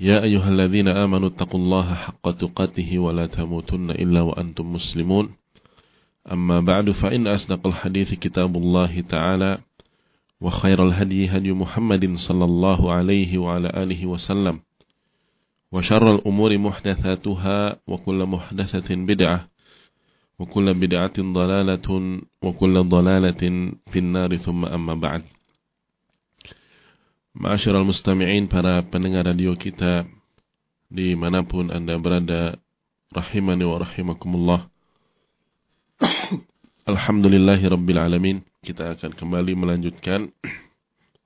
يا أيها الذين آمنوا اتقوا الله حق تقاته ولا تموتن إلا وأنتم مسلمون. أما بعد فإن أصدق الحديث كتاب الله تعالى وخير الهدي هدي محمد صلى الله عليه وعلى آله وسلم وشر الأمور محدثاتها وكل محدثة بدعة وكل بدعة ضلالة وكل ضلالة في النار. ثم أما بعد Ma'asyiral mustami'in para pendengar radio kita di mana pun anda berada rahimani wa rahimakumullah Alhamdulillahi Rabbil Alamin kita akan kembali melanjutkan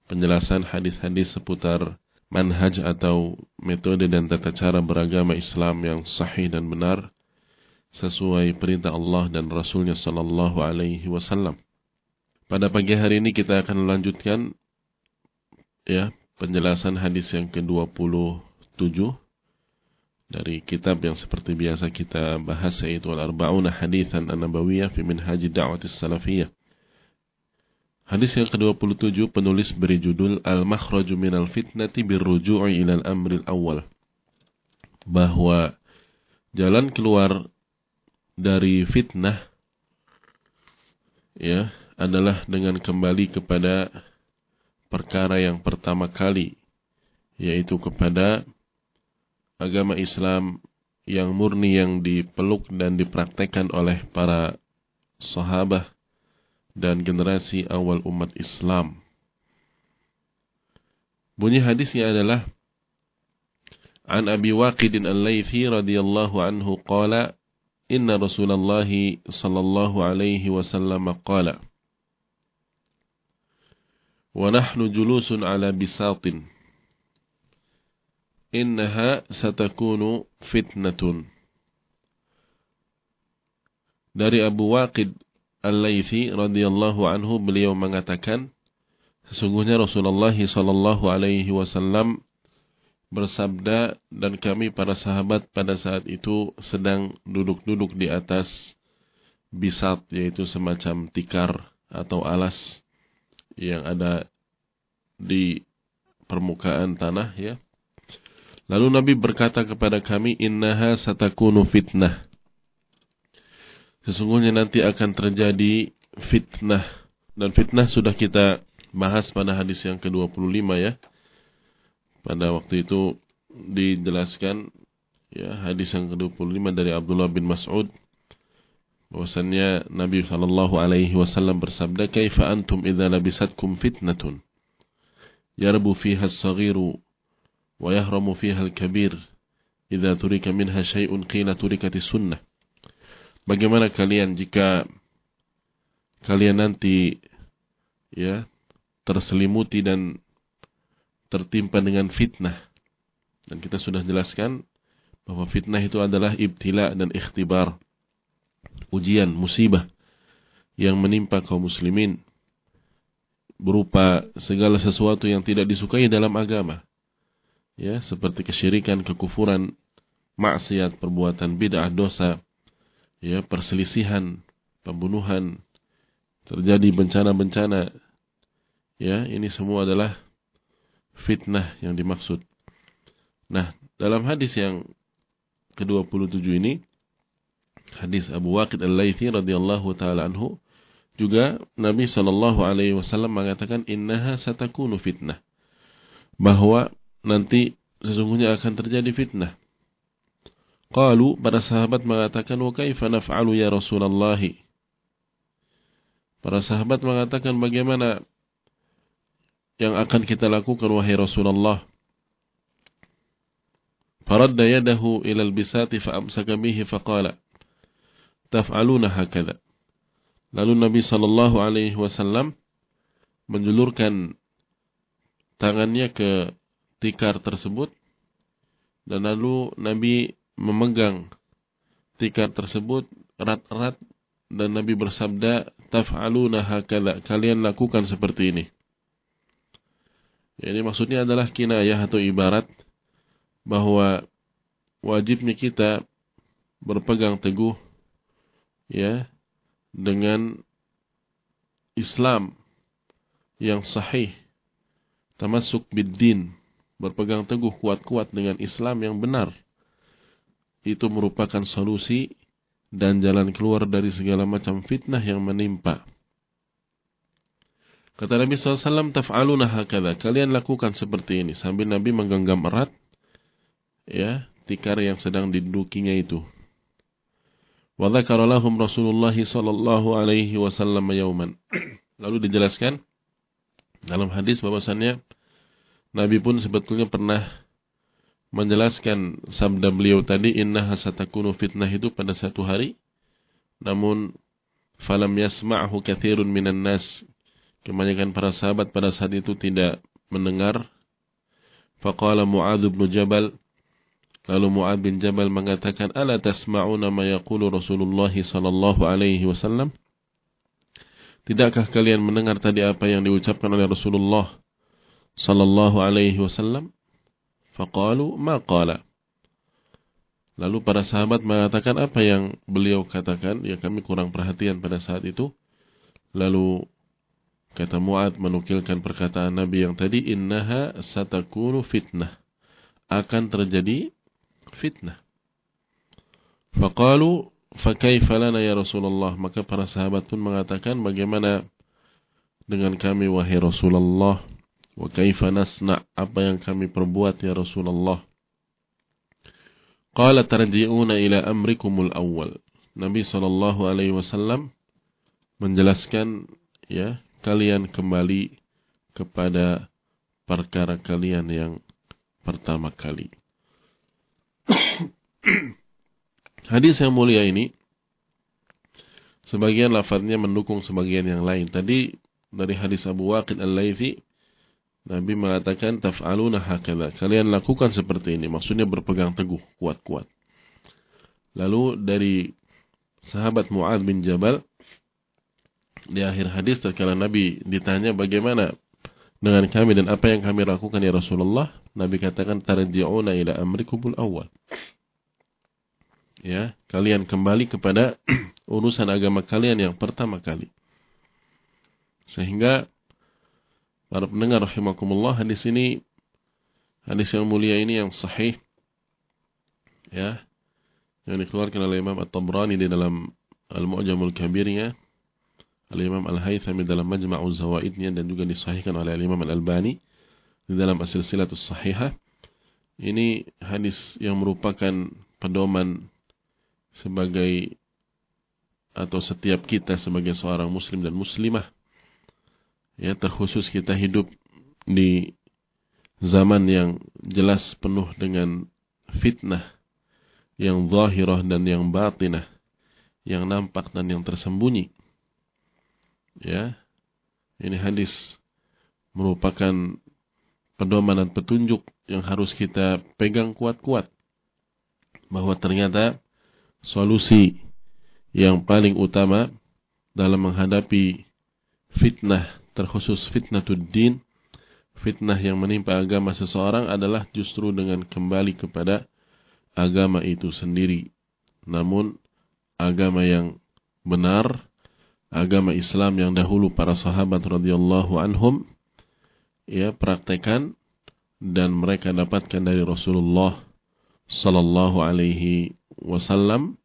penjelasan hadis-hadis seputar manhaj atau metode dan tata cara beragama Islam yang sahih dan benar sesuai perintah Allah dan Rasulnya Sallallahu Alaihi Wasallam. Pada pagi hari ini kita akan melanjutkan ya penjelasan hadis yang ke-27 dari kitab yang seperti biasa kita bahas yaitu Al-Arba'una Hadithan An-Nabawiyah fi Minhaj Da'watis Salafiyah. Hadis yang ke-27 penulis beri judul Al-Makhraju minal fitnati birruju'i ilal amril awal. Bahwa jalan keluar dari fitnah ya adalah dengan kembali kepada perkara yang pertama kali yaitu kepada agama Islam yang murni yang dipeluk dan dipraktekkan oleh para sahabat dan generasi awal umat Islam. Bunyi hadisnya adalah An Abi Waqid Al-Laythi radhiyallahu anhu qala Inna Rasulullah sallallahu alaihi wasallam qala ونحن جلوس على بساط إنها ستكون فتنة dari Abu Waqid Al-Laythi radhiyallahu anhu beliau mengatakan sesungguhnya Rasulullah sallallahu alaihi wasallam bersabda dan kami para sahabat pada saat itu sedang duduk-duduk di atas bisat yaitu semacam tikar atau alas yang ada di permukaan tanah ya. Lalu Nabi berkata kepada kami, "Innaha satakunu fitnah." Sesungguhnya nanti akan terjadi fitnah. Dan fitnah sudah kita bahas pada hadis yang ke-25 ya. Pada waktu itu dijelaskan ya hadis yang ke-25 dari Abdullah bin Mas'ud bahwasannya Nabi Shallallahu Alaihi Wasallam bersabda, "Kaifa antum idza labisatkum fitnatun yarbu fiha as-saghiru wa yahramu fiha al-kabir idza turika minha syai'un qila turikati sunnah." Bagaimana kalian jika kalian nanti ya terselimuti dan tertimpa dengan fitnah dan kita sudah jelaskan bahwa fitnah itu adalah ibtila dan ikhtibar ujian, musibah yang menimpa kaum muslimin berupa segala sesuatu yang tidak disukai dalam agama. Ya, seperti kesyirikan, kekufuran, maksiat, perbuatan bid'ah, dosa, ya, perselisihan, pembunuhan, terjadi bencana-bencana. Ya, ini semua adalah fitnah yang dimaksud. Nah, dalam hadis yang ke-27 ini hadis Abu Waqid Al-Laythi radhiyallahu taala anhu juga Nabi sallallahu alaihi wasallam mengatakan innaha satakunu fitnah bahwa nanti sesungguhnya akan terjadi fitnah. Qalu para sahabat mengatakan wa kaifa naf'alu ya Rasulullah? Para sahabat mengatakan bagaimana yang akan kita lakukan wahai Rasulullah? Faradda yadahu ila al-bisati fa amsaka bihi faqala taf'aluna hakada. Lalu Nabi sallallahu alaihi wasallam menjulurkan tangannya ke tikar tersebut dan lalu Nabi memegang tikar tersebut erat-erat dan Nabi bersabda taf'aluna hakala kalian lakukan seperti ini. Ini maksudnya adalah kinayah atau ibarat bahwa wajibnya kita berpegang teguh ya dengan Islam yang sahih tamasuk biddin berpegang teguh kuat-kuat dengan Islam yang benar itu merupakan solusi dan jalan keluar dari segala macam fitnah yang menimpa. Kata Nabi SAW, taf'aluna hakada. Kalian lakukan seperti ini. Sambil Nabi menggenggam erat, ya, tikar yang sedang didudukinya itu. Wa lahum Rasulullah sallallahu alaihi wasallam yauman. Lalu dijelaskan dalam hadis bahwasannya Nabi pun sebetulnya pernah menjelaskan sabda beliau tadi inna hasatakunu fitnah itu pada satu hari. Namun falam yasma'hu kathirun minan nas. Kebanyakan para sahabat pada saat itu tidak mendengar. Faqala Mu'adz bin Jabal lalu Mu'adz bin Jabal mengatakan ala tasma'una ma yaqulu Rasulullah sallallahu alaihi wasallam tidakkah kalian mendengar tadi apa yang diucapkan oleh Rasulullah sallallahu alaihi wasallam Faqalu ma qala. Lalu para sahabat mengatakan apa yang beliau katakan, ya kami kurang perhatian pada saat itu. Lalu kata Mu'ad menukilkan perkataan Nabi yang tadi, innaha satakunu fitnah. Akan terjadi fitnah. Faqalu fakaifa lana ya Rasulullah. Maka para sahabat pun mengatakan bagaimana dengan kami wahai Rasulullah. Wa kaifa nasna' apa yang kami perbuat ya Rasulullah. Qala tarji'una ila amrikumul awal. Nabi sallallahu alaihi wasallam menjelaskan ya, kalian kembali kepada perkara kalian yang pertama kali. Hadis yang mulia ini sebagian lafadznya mendukung sebagian yang lain. Tadi dari hadis Abu Waqid Al-Laitsi Nabi mengatakan taf'aluna hakala. Kalian lakukan seperti ini. Maksudnya berpegang teguh, kuat-kuat. Lalu dari sahabat Mu'ad bin Jabal di akhir hadis tatkala Nabi ditanya bagaimana dengan kami dan apa yang kami lakukan ya Rasulullah, Nabi katakan tarji'una ila amrikumul awal. Ya, kalian kembali kepada urusan agama kalian yang pertama kali. Sehingga Para pendengar rahimakumullah, hadis ini hadis yang mulia ini yang sahih ya yang dikeluarkan oleh Imam At-Tabrani di dalam Al-Mu'jamul Kabirnya Al-Imam Al-Haythami dalam Majma'u Zawaidnya dan juga disahihkan oleh Al-Imam Al-Albani di dalam As-Silsilatus Sahihah ini hadis yang merupakan pedoman sebagai atau setiap kita sebagai seorang muslim dan muslimah. Ya terkhusus kita hidup di zaman yang jelas penuh dengan fitnah yang zahirah dan yang batinah yang nampak dan yang tersembunyi ya ini hadis merupakan pedoman dan petunjuk yang harus kita pegang kuat-kuat bahwa ternyata solusi yang paling utama dalam menghadapi fitnah terkhusus fitnatuddin, fitnah yang menimpa agama seseorang adalah justru dengan kembali kepada agama itu sendiri. Namun agama yang benar, agama Islam yang dahulu para sahabat radhiyallahu anhum ya praktekan dan mereka dapatkan dari Rasulullah sallallahu alaihi wasallam.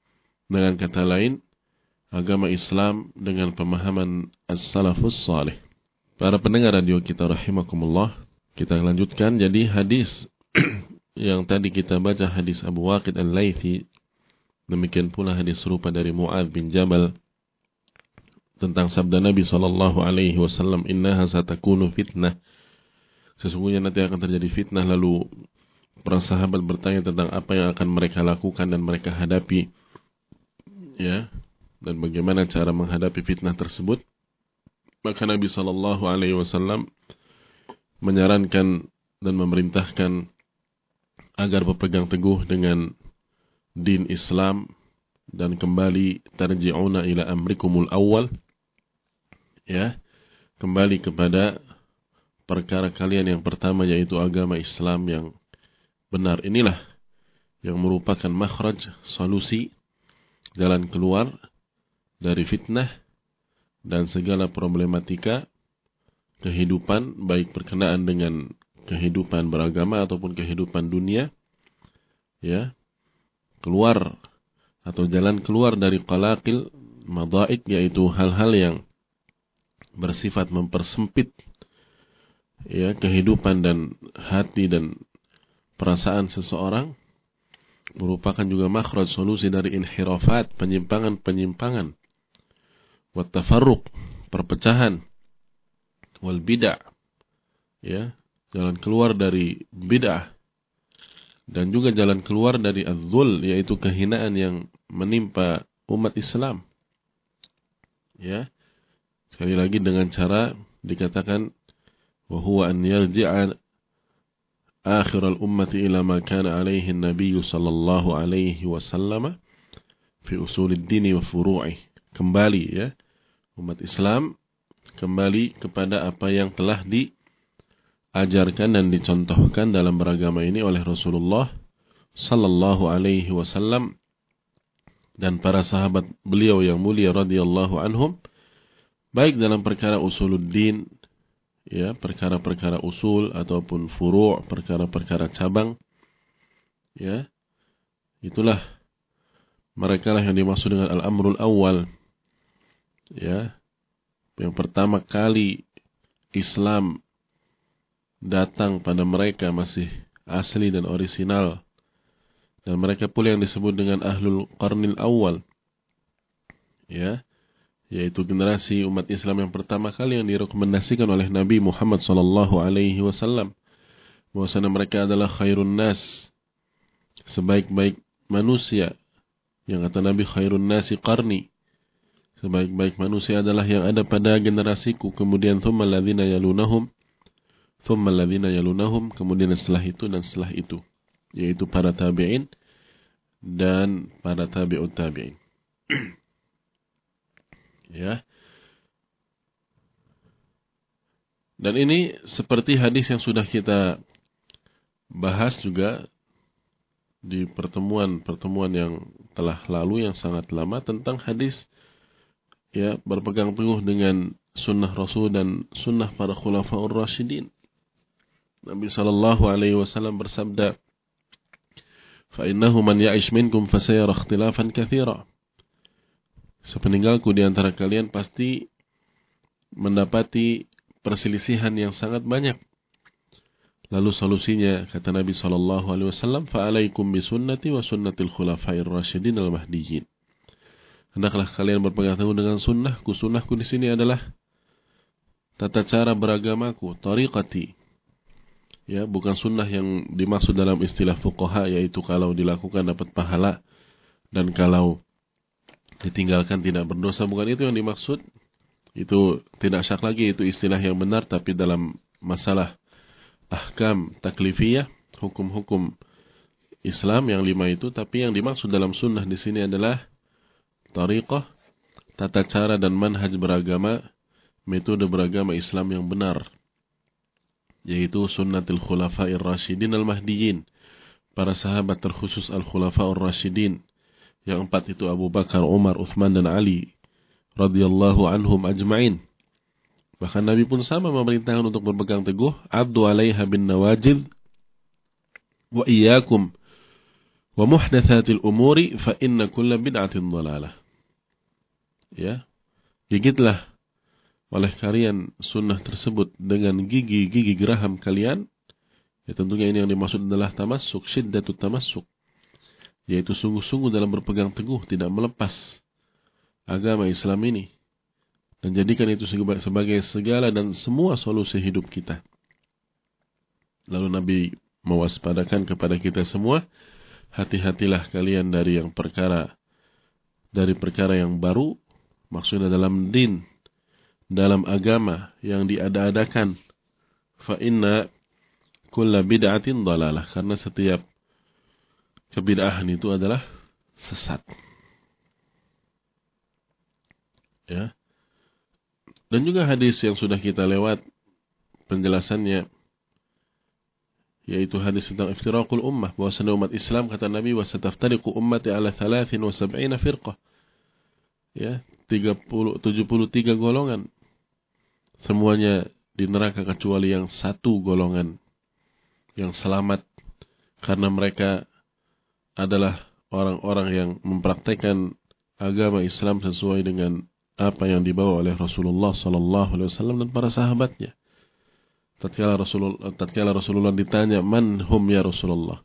Dengan kata lain agama Islam dengan pemahaman as-salafus salih. Para pendengar radio kita rahimakumullah, kita lanjutkan jadi hadis yang tadi kita baca hadis Abu Waqid Al-Laythi. Demikian pula hadis serupa dari Mu'ad bin Jabal tentang sabda Nabi sallallahu alaihi wasallam innaha satakunu fitnah. Sesungguhnya nanti akan terjadi fitnah lalu para sahabat bertanya tentang apa yang akan mereka lakukan dan mereka hadapi ya dan bagaimana cara menghadapi fitnah tersebut. Maka Nabi Shallallahu Alaihi Wasallam menyarankan dan memerintahkan agar berpegang teguh dengan din Islam dan kembali tarji'una ila amrikumul awal ya. Kembali kepada perkara kalian yang pertama yaitu agama Islam yang benar. Inilah yang merupakan makhraj solusi jalan keluar dari fitnah dan segala problematika kehidupan baik berkenaan dengan kehidupan beragama ataupun kehidupan dunia. Ya. Keluar atau jalan keluar dari qalaqil madaik yaitu hal-hal yang bersifat mempersempit ya kehidupan dan hati dan perasaan seseorang merupakan juga makhraj solusi dari inhirafat penyimpangan-penyimpangan wa tafarruq perpecahan wal bid'ah ya jalan keluar dari bid'ah dan juga jalan keluar dari az-zul yaitu kehinaan yang menimpa umat Islam. Ya. Sekali lagi dengan cara dikatakan wa huwa an yarji'a akhir al-ummati ila ma kana alaihi an-nabiy sallallahu alaihi wasallam fi usul ad-din wa furu'i. Kembali ya. Umat Islam kembali kepada apa yang telah diajarkan dan dicontohkan dalam beragama ini oleh Rasulullah sallallahu alaihi wasallam dan para sahabat beliau yang mulia radhiyallahu anhum baik dalam perkara usuluddin ya perkara-perkara usul ataupun furu' perkara-perkara cabang ya itulah mereka lah yang dimaksud dengan al-amrul awal ya. Yang pertama kali Islam datang pada mereka masih asli dan orisinal dan mereka pula yang disebut dengan ahlul qarnil awal. Ya. Yaitu generasi umat Islam yang pertama kali yang direkomendasikan oleh Nabi Muhammad sallallahu alaihi wasallam bahwasanya mereka adalah khairun nas sebaik-baik manusia. Yang kata Nabi khairun nasi qarni sebaik-baik manusia adalah yang ada pada generasiku. Kemudian thumma alladhina yalunahum thumma alladhina yalunahum kemudian setelah itu dan setelah itu yaitu para tabi'in dan para tabi'ut tabi'in ya dan ini seperti hadis yang sudah kita bahas juga di pertemuan-pertemuan yang telah lalu yang sangat lama tentang hadis ya berpegang teguh dengan sunnah Rasul dan sunnah para khulafaur rasyidin. Nabi sallallahu alaihi wasallam bersabda, "Fa innahu man ya'ish minkum fasayara ikhtilafan katsira." Sepeninggalku di antara kalian pasti mendapati perselisihan yang sangat banyak. Lalu solusinya kata Nabi sallallahu alaihi wasallam, "Fa alaikum bi sunnati wa sunnatil khulafair rasyidin al-mahdiyyin." Hendaklah kalian berpegang teguh dengan sunnahku. Sunnahku di sini adalah tata cara beragamaku, tariqati. Ya, bukan sunnah yang dimaksud dalam istilah fuqaha yaitu kalau dilakukan dapat pahala dan kalau ditinggalkan tidak berdosa bukan itu yang dimaksud. Itu tidak syak lagi itu istilah yang benar tapi dalam masalah ahkam taklifiyah, hukum-hukum Islam yang lima itu tapi yang dimaksud dalam sunnah di sini adalah tariqah, tata cara dan manhaj beragama, metode beragama Islam yang benar, yaitu sunnatul khulafa'ir rasyidin al-mahdiyyin, para sahabat terkhusus al-khulafa'ur rasyidin, yang empat itu Abu Bakar, Umar, Uthman dan Ali, radhiyallahu anhum ajma'in. Bahkan Nabi pun sama memerintahkan untuk berpegang teguh, abdu alaiha bin nawajid, wa iyyakum wa muhdatsatil umuri fa inna kulla bid'atin dhalalah. Ya gigitlah oleh kalian sunnah tersebut dengan gigi-gigi geraham kalian ya tentunya ini yang dimaksud adalah tamasuk syiddatut tamasuk yaitu sungguh-sungguh dalam berpegang teguh tidak melepas agama Islam ini dan jadikan itu sebagai segala dan semua solusi hidup kita. Lalu Nabi mewaspadakan kepada kita semua hati-hatilah kalian dari yang perkara dari perkara yang baru Maksudnya dalam din, dalam agama yang diada-adakan. Fa inna kulla bid'atin dalalah. Karena setiap kebid'ahan itu adalah sesat. Ya. Dan juga hadis yang sudah kita lewat penjelasannya yaitu hadis tentang iftiraqul ummah bahwa umat Islam kata Nabi wa sataftariqu ummati ala 73 firqah ya 30 73 golongan semuanya di neraka kecuali yang satu golongan yang selamat karena mereka adalah orang-orang yang mempraktekkan agama Islam sesuai dengan apa yang dibawa oleh Rasulullah sallallahu alaihi wasallam dan para sahabatnya. Tatkala Rasulullah tatkala Rasulullah ditanya man hum ya Rasulullah?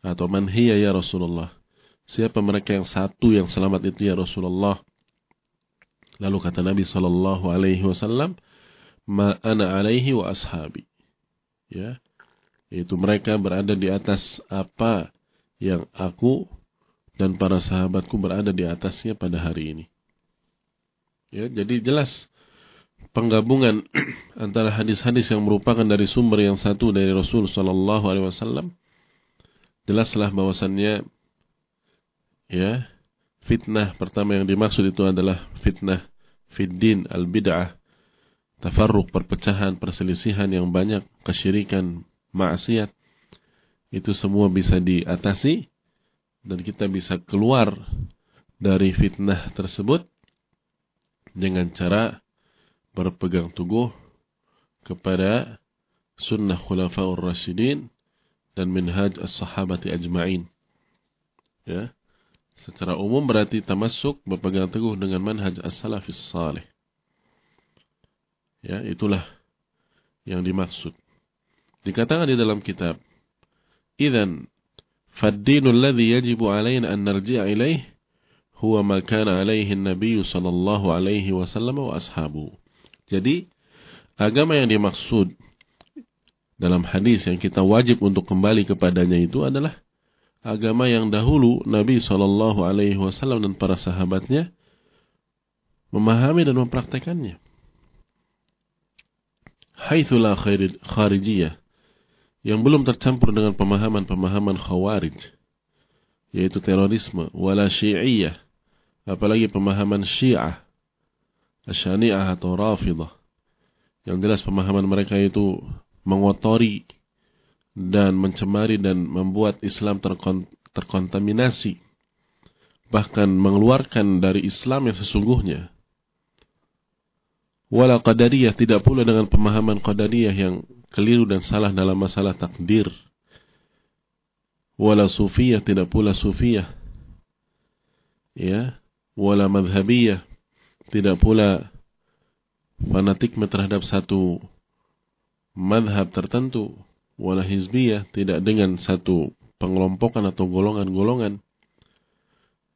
Atau man hiya ya Rasulullah? Siapa mereka yang satu yang selamat itu ya Rasulullah? Lalu kata Nabi sallallahu alaihi wasallam ma ana alaihi wa ashabi. Ya. Yaitu mereka berada di atas apa yang aku dan para sahabatku berada di atasnya pada hari ini. Ya jadi jelas penggabungan antara hadis-hadis yang merupakan dari sumber yang satu dari Rasul Shallallahu Alaihi Wasallam jelaslah bahwasannya ya fitnah pertama yang dimaksud itu adalah fitnah fiddin al bid'ah tafarruq perpecahan perselisihan yang banyak kesyirikan maksiat itu semua bisa diatasi dan kita bisa keluar dari fitnah tersebut dengan cara berpegang teguh kepada sunnah khulafaur rasyidin dan minhaj as-sahabati ajma'in. Ya. Secara umum berarti tamasuk berpegang teguh dengan manhaj as-salafis salih. Ya, itulah yang dimaksud. Dikatakan di dalam kitab, "Idzan fad-dinu alladhi yajibu 'alaina an narji'a ilayh huwa ma kana 'alayhi an-nabiy sallallahu alaihi wasallam wa ashabuhu." Jadi agama yang dimaksud dalam hadis yang kita wajib untuk kembali kepadanya itu adalah agama yang dahulu Nabi Shallallahu Alaihi Wasallam dan para sahabatnya memahami dan mempraktekannya. Haitsulah kharijiyah yang belum tercampur dengan pemahaman-pemahaman khawarij yaitu terorisme wala syi'iyah apalagi pemahaman syiah Asyani'ah atau Rafidah. Yang jelas pemahaman mereka itu mengotori dan mencemari dan membuat Islam terkon terkontaminasi. Bahkan mengeluarkan dari Islam yang sesungguhnya. Wala qadariyah tidak pula dengan pemahaman qadariyah yang keliru dan salah dalam masalah takdir. Wala sufiyah tidak pula sufiyah. Ya, wala madhabiyah tidak pula fanatikme terhadap satu madhab tertentu wala hizbiyah tidak dengan satu pengelompokan atau golongan-golongan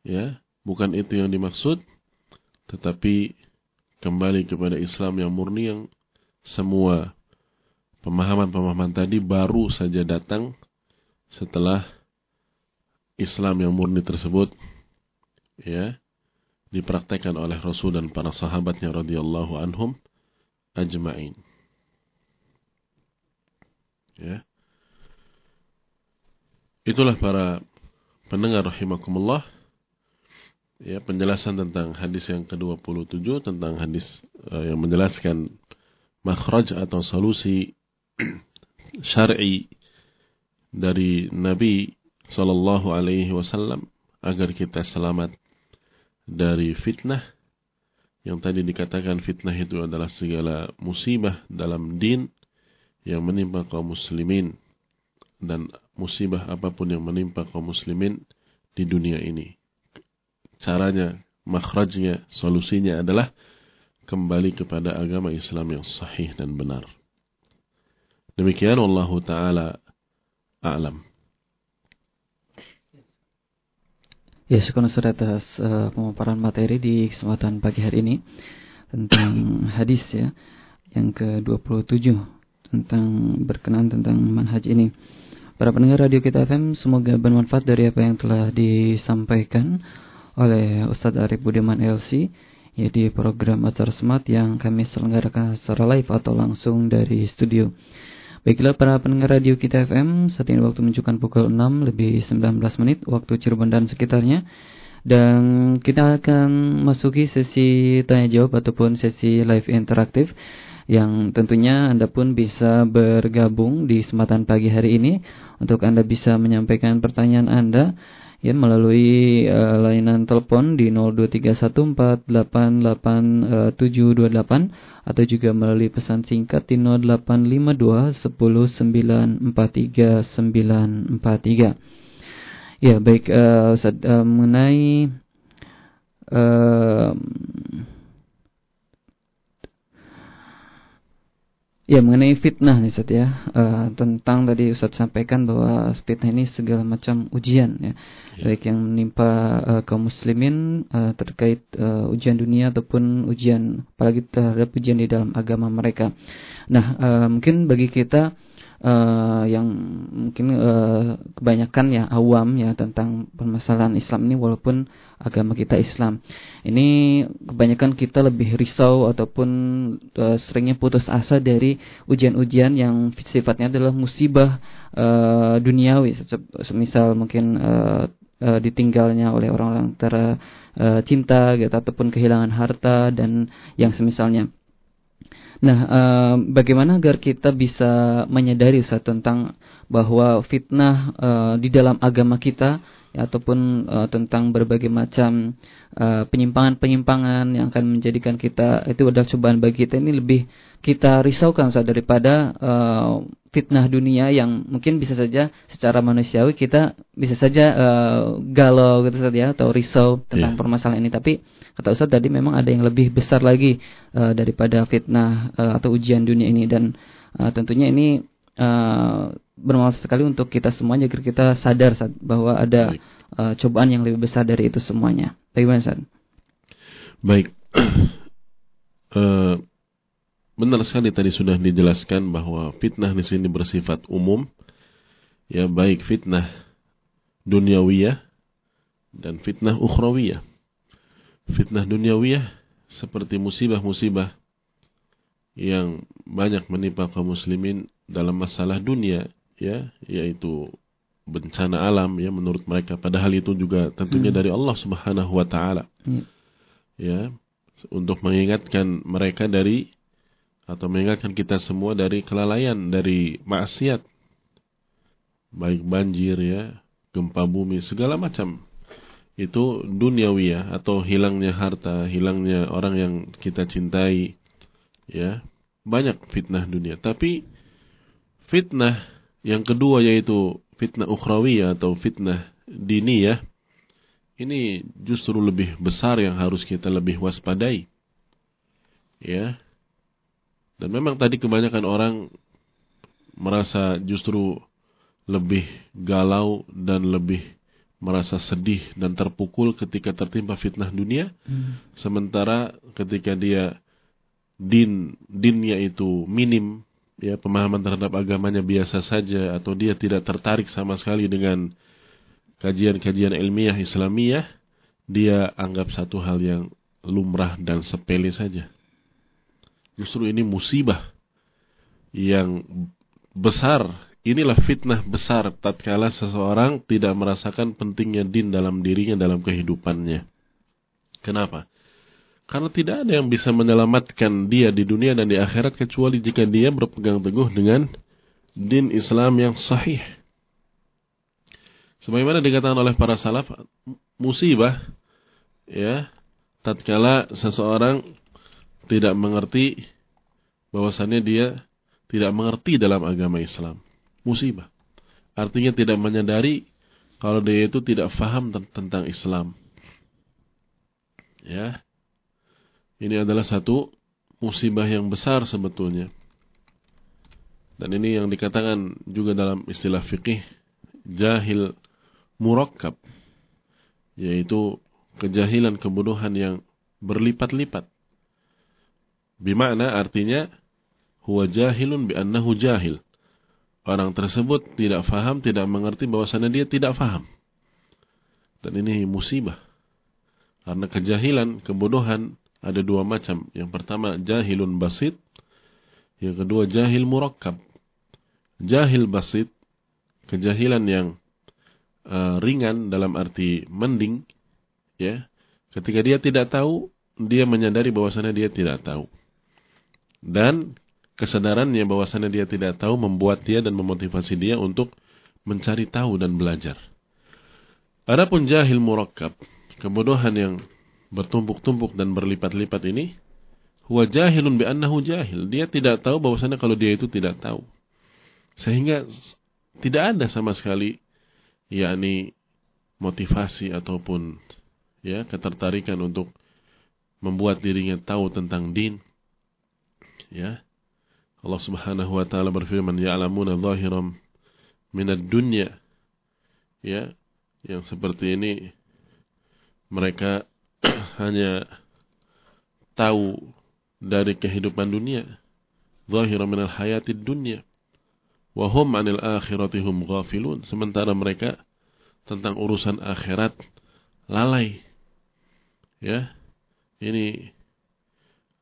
ya bukan itu yang dimaksud tetapi kembali kepada Islam yang murni yang semua pemahaman-pemahaman tadi baru saja datang setelah Islam yang murni tersebut ya dipraktekkan oleh Rasul dan para sahabatnya radhiyallahu anhum ajma'in. Ya. Itulah para pendengar rahimakumullah ya penjelasan tentang hadis yang ke-27 tentang hadis uh, yang menjelaskan makhraj atau solusi syar'i dari Nabi sallallahu alaihi wasallam agar kita selamat dari fitnah yang tadi dikatakan fitnah itu adalah segala musibah dalam din yang menimpa kaum muslimin dan musibah apa pun yang menimpa kaum muslimin di dunia ini. Caranya, makhrajnya, solusinya adalah kembali kepada agama Islam yang sahih dan benar. Demikian Allah Ta'ala a'lam. Ya, syukur atas uh, pemaparan materi di kesempatan pagi hari ini tentang hadis ya yang ke-27 tentang berkenan tentang manhaj ini. Para pendengar radio kita FM, semoga bermanfaat dari apa yang telah disampaikan oleh Ustadz Arif Budiman LC ya di program acara Smart yang kami selenggarakan secara live atau langsung dari studio. Baiklah para pendengar radio kita FM, saat ini waktu menunjukkan pukul 6 lebih 19 menit waktu Cirebon dan sekitarnya. Dan kita akan masuki sesi tanya jawab ataupun sesi live interaktif yang tentunya Anda pun bisa bergabung di kesempatan pagi hari ini untuk Anda bisa menyampaikan pertanyaan Anda ya melalui uh, layanan telepon di 02314887728 atau juga melalui pesan singkat di 0852 Ya, baik uh, Ustaz, uh, mengenai uh, Ya mengenai fitnah nih Ustaz ya uh, tentang tadi Ustaz sampaikan bahwa fitnah ini segala macam ujian ya, ya. baik yang menimpa uh, kaum muslimin uh, terkait uh, ujian dunia ataupun ujian apalagi terhadap ujian di dalam agama mereka. Nah uh, mungkin bagi kita uh, yang mungkin uh, kebanyakan ya awam ya tentang permasalahan Islam ini walaupun agama kita Islam. Ini kebanyakan kita lebih risau ataupun uh, seringnya putus asa dari ujian-ujian yang sifatnya adalah musibah uh, duniawi, semisal mungkin uh, ditinggalnya oleh orang-orang tercinta gitu ataupun kehilangan harta dan yang semisalnya. Nah, uh, bagaimana agar kita bisa menyadari Ustaz tentang bahwa fitnah uh, di dalam agama kita ya, ataupun uh, tentang berbagai macam penyimpangan-penyimpangan yang akan menjadikan kita itu adalah cobaan bagi kita ini lebih kita risaukan Ustaz daripada fitnah dunia yang mungkin bisa saja secara manusiawi kita bisa saja galau gitu saja atau risau tentang yeah. permasalahan ini tapi kata Ustaz tadi memang ada yang lebih besar lagi uh, daripada fitnah uh, atau ujian dunia ini dan uh, tentunya ini uh, bermanfaat sekali untuk kita semuanya agar kita sadar Ustaz, bahwa ada uh, cobaan yang lebih besar dari itu semuanya. Bagaimana Ustaz? Baik. uh, benar sekali tadi sudah dijelaskan bahwa fitnah di sini bersifat umum. Ya, baik fitnah duniawiyah dan fitnah ukhrawiyah fitnah duniawiyah seperti musibah-musibah yang banyak menimpa kaum muslimin dalam masalah dunia ya yaitu bencana alam ya menurut mereka padahal itu juga tentunya hmm. dari Allah Subhanahu wa taala. Hmm. Ya, untuk mengingatkan mereka dari atau mengingatkan kita semua dari kelalaian, dari maksiat. Baik banjir ya, gempa bumi, segala macam itu duniawi ya atau hilangnya harta, hilangnya orang yang kita cintai ya. Banyak fitnah dunia, tapi fitnah yang kedua yaitu fitnah ukhrawi atau fitnah dini ya. Ini justru lebih besar yang harus kita lebih waspadai. Ya. Dan memang tadi kebanyakan orang merasa justru lebih galau dan lebih merasa sedih dan terpukul ketika tertimpa fitnah dunia, hmm. sementara ketika dia din dinnya itu minim, ya pemahaman terhadap agamanya biasa saja atau dia tidak tertarik sama sekali dengan kajian-kajian ilmiah Islamiyah, dia anggap satu hal yang lumrah dan sepele saja. Justru ini musibah yang besar Inilah fitnah besar tatkala seseorang tidak merasakan pentingnya din dalam dirinya dalam kehidupannya. Kenapa? Karena tidak ada yang bisa menyelamatkan dia di dunia dan di akhirat kecuali jika dia berpegang teguh dengan din Islam yang sahih. Sebagaimana dikatakan oleh para salaf, musibah ya tatkala seseorang tidak mengerti bahwasannya dia tidak mengerti dalam agama Islam musibah. Artinya tidak menyadari kalau dia itu tidak faham tentang Islam. Ya. Ini adalah satu musibah yang besar sebetulnya. Dan ini yang dikatakan juga dalam istilah fikih jahil murakkab yaitu kejahilan kebodohan yang berlipat-lipat. Bimana artinya huwa jahilun bi annahu jahil orang tersebut tidak faham, tidak mengerti bahwasannya dia tidak faham. Dan ini musibah. Karena kejahilan, kebodohan ada dua macam. Yang pertama jahilun basit, yang kedua jahil murakkab. Jahil basit, kejahilan yang uh, ringan dalam arti mending, Ya. Ketika dia tidak tahu, dia menyadari bahwasannya dia tidak tahu. Dan kesadarannya bahwasannya dia tidak tahu membuat dia dan memotivasi dia untuk mencari tahu dan belajar. Adapun jahil murakkab, kebodohan yang bertumpuk-tumpuk dan berlipat-lipat ini, huwa jahilun bi annahu jahil. Dia tidak tahu bahwasannya kalau dia itu tidak tahu. Sehingga tidak ada sama sekali yakni motivasi ataupun ya ketertarikan untuk membuat dirinya tahu tentang din ya Allah Subhanahu wa taala berfirman ya'lamuna zahiram minad dunya. Ya yang seperti ini mereka hanya tahu dari kehidupan dunia. Zahiran minal hayatid dunya. Wa hum 'anil akhirati hum ghafilun. Sementara mereka tentang urusan akhirat lalai. Ya ini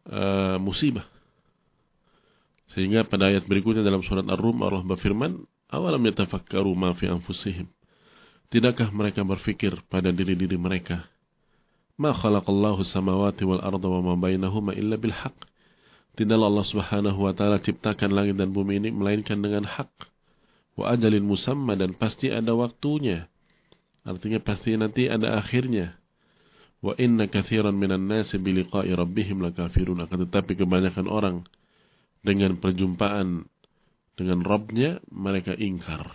uh, musibah sehingga pada ayat berikutnya dalam surat Ar-Rum Allah berfirman awalam yatafakkaru ma fi anfusihim? Tidakkah mereka berfikir pada diri-diri mereka ma khalaqallahu samawati wal arda wa ma bainahuma illa bil haqq? Tidaklah Allah Subhanahu wa taala ciptakan langit dan bumi ini melainkan dengan hak wa ajalin musamma dan pasti ada waktunya. Artinya pasti nanti ada akhirnya. Wa inna kathiran minan nasi biliqa'i rabbihim lakafirun. Akan tetapi kebanyakan orang dengan perjumpaan dengan Rabbnya mereka ingkar.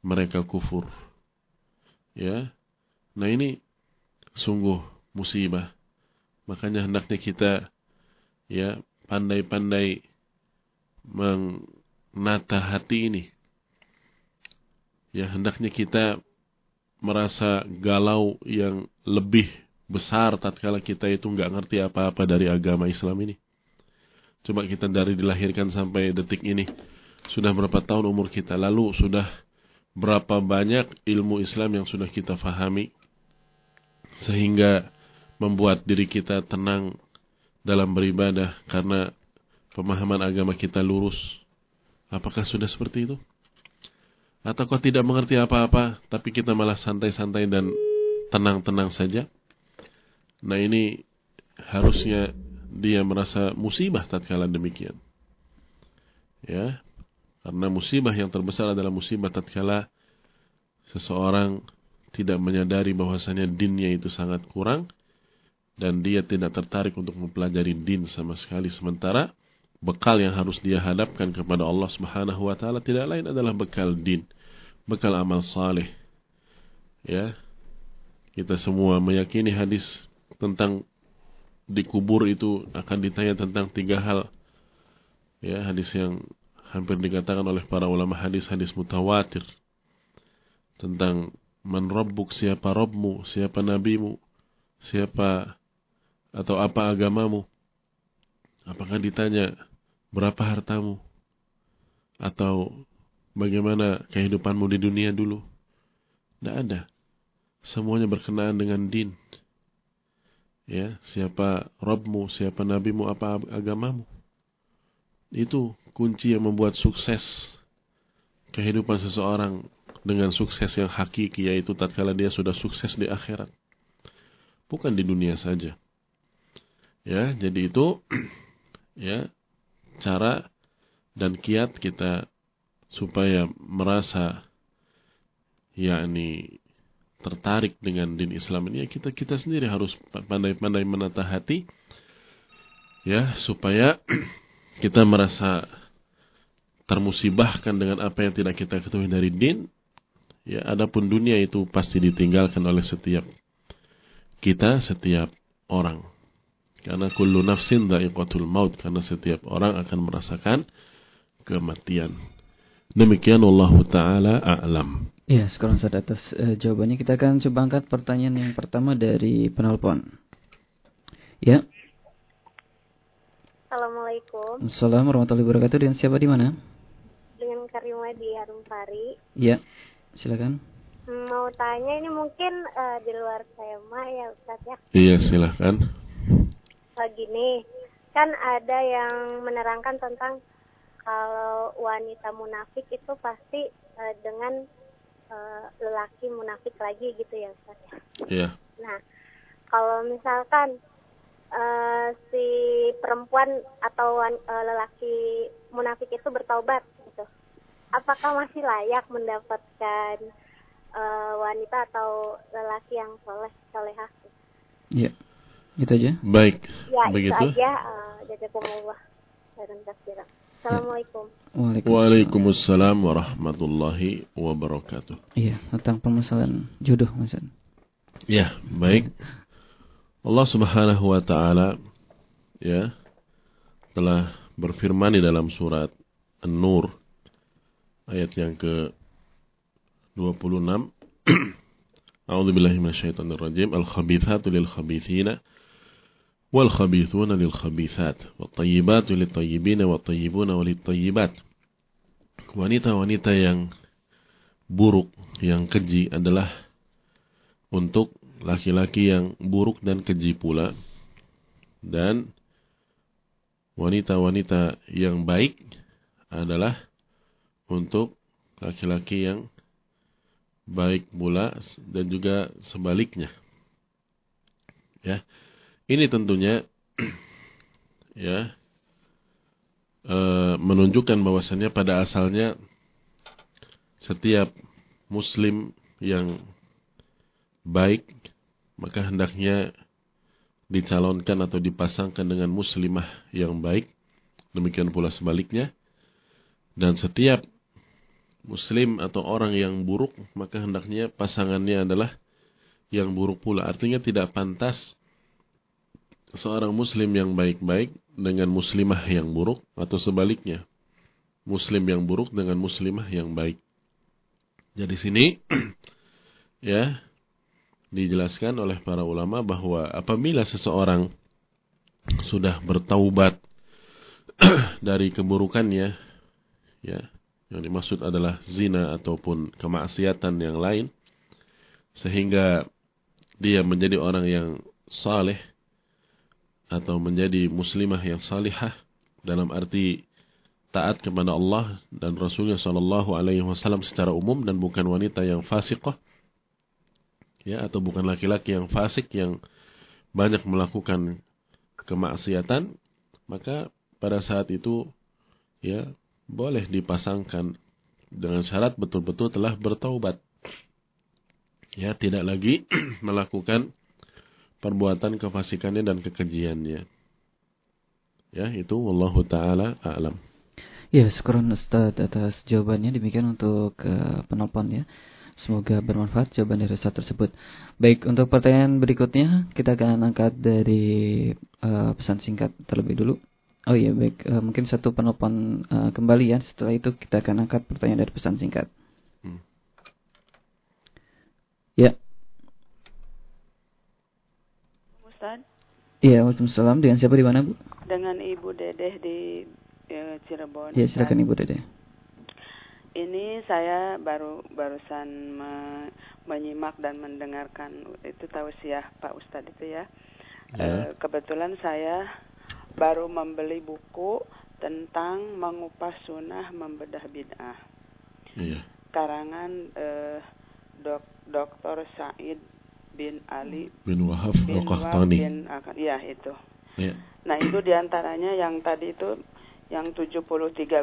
Mereka kufur. Ya. Nah ini sungguh musibah. Makanya hendaknya kita ya pandai-pandai menata hati ini. Ya hendaknya kita merasa galau yang lebih besar tatkala kita itu nggak ngerti apa-apa dari agama Islam ini. Coba kita dari dilahirkan sampai detik ini sudah berapa tahun umur kita lalu sudah berapa banyak ilmu Islam yang sudah kita fahami sehingga membuat diri kita tenang dalam beribadah karena pemahaman agama kita lurus. Apakah sudah seperti itu? Ataukah tidak mengerti apa-apa tapi kita malah santai-santai dan tenang-tenang saja? Nah ini harusnya dia merasa musibah tatkala demikian. Ya. Karena musibah yang terbesar adalah musibah tatkala seseorang tidak menyadari bahwasanya dinnya itu sangat kurang dan dia tidak tertarik untuk mempelajari din sama sekali sementara bekal yang harus dia hadapkan kepada Allah Subhanahu wa taala tidak lain adalah bekal din, bekal amal saleh. Ya. Kita semua meyakini hadis tentang di kubur itu akan ditanya tentang tiga hal. Ya, hadis yang hampir dikatakan oleh para ulama hadis-hadis mutawatir tentang man siapa robmu, siapa nabimu, siapa atau apa agamamu. Apakah ditanya berapa hartamu atau bagaimana kehidupanmu di dunia dulu? Tidak ada. Semuanya berkenaan dengan din ya siapa Robmu, siapa Nabimu, apa agamamu. Itu kunci yang membuat sukses kehidupan seseorang dengan sukses yang hakiki yaitu tatkala dia sudah sukses di akhirat. Bukan di dunia saja. Ya, jadi itu ya cara dan kiat kita supaya merasa yakni tertarik dengan din Islam ini ya kita kita sendiri harus pandai-pandai menata hati ya supaya kita merasa termusibahkan dengan apa yang tidak kita ketahui dari din ya adapun dunia itu pasti ditinggalkan oleh setiap kita setiap orang. Karena kullu nafsin dha'iqatul maut karena setiap orang akan merasakan kematian. Demikian Allah taala a'lam Ya, sekarang saat atas uh, jawabannya kita akan coba angkat pertanyaan yang pertama dari penelpon. Ya. Assalamualaikum. Assalamualaikum warahmatullahi wabarakatuh. Dengan siapa di mana? Dengan Karima di Harum Pari. Ya, silakan. Hmm, mau tanya ini mungkin uh, di luar tema ya Ustaz ya. Iya, silakan. Begini, kan ada yang menerangkan tentang kalau wanita munafik itu pasti uh, dengan uh, lelaki munafik lagi gitu ya Ustaz ya. Iya. Nah, kalau misalkan uh, si perempuan atau uh, lelaki munafik itu bertaubat gitu, apakah masih layak mendapatkan uh, wanita atau lelaki yang soleh solehah? Iya, gitu aja. Baik. Ya, begitu. itu aja. Uh, Jazakumullah. Assalamualaikum. Waalaikumsalam warahmatullahi wabarakatuh. Iya, tentang permasalahan jodoh, Mas. Ya, baik. Allah Subhanahu wa taala ya telah berfirman di dalam surat An-Nur ayat yang ke 26 A'udzu billahi minasyaitonir rajim. Al-khabithatu lil khabithina والخبيثون للخبيثات والطيبات للطيبين والطيبون وللطيبات wanita-wanita yang buruk yang keji adalah untuk laki-laki yang buruk dan keji pula dan wanita-wanita yang baik adalah untuk laki-laki yang baik pula dan juga sebaliknya ya ini tentunya ya e, menunjukkan bahwasannya pada asalnya setiap muslim yang baik maka hendaknya dicalonkan atau dipasangkan dengan muslimah yang baik. Demikian pula sebaliknya. Dan setiap muslim atau orang yang buruk maka hendaknya pasangannya adalah yang buruk pula. Artinya tidak pantas seorang muslim yang baik-baik dengan muslimah yang buruk atau sebaliknya. Muslim yang buruk dengan muslimah yang baik. Jadi sini ya dijelaskan oleh para ulama bahwa apabila seseorang sudah bertaubat dari keburukannya ya yang dimaksud adalah zina ataupun kemaksiatan yang lain sehingga dia menjadi orang yang saleh atau menjadi muslimah yang salihah dalam arti taat kepada Allah dan Rasulnya Shallallahu Alaihi Wasallam secara umum dan bukan wanita yang fasiqah ya atau bukan laki-laki yang fasik yang banyak melakukan kemaksiatan maka pada saat itu ya boleh dipasangkan dengan syarat betul-betul telah bertaubat. Ya tidak lagi melakukan perbuatan kefasikannya dan kekejiannya. Ya, itu wallahu taala a'lam. Ya, syukur Ustaz atas jawabannya. Demikian untuk uh, penelpon ya. Semoga bermanfaat jawaban dari Ustaz tersebut. Baik, untuk pertanyaan berikutnya kita akan angkat dari uh, pesan singkat terlebih dulu. Oh iya, baik. Uh, mungkin satu penelpon uh, kembali ya. Setelah itu kita akan angkat pertanyaan dari pesan singkat. Hmm. Ya, Ustaz? Iya, Waalaikumsalam. Dengan siapa di mana, Bu? Dengan Ibu Dedeh di e, Cirebon. Iya, silakan Ibu Dedeh. Ini saya baru barusan me, menyimak dan mendengarkan itu tausiah Pak Ustadz itu ya. E, kebetulan saya baru membeli buku tentang mengupas sunnah membedah bid'ah. Iya. Karangan e, dok, Dr. Said bin Ali bin Wahab bin Qahtani. Bin, ya itu. Ya. Nah itu di antaranya yang tadi itu yang 73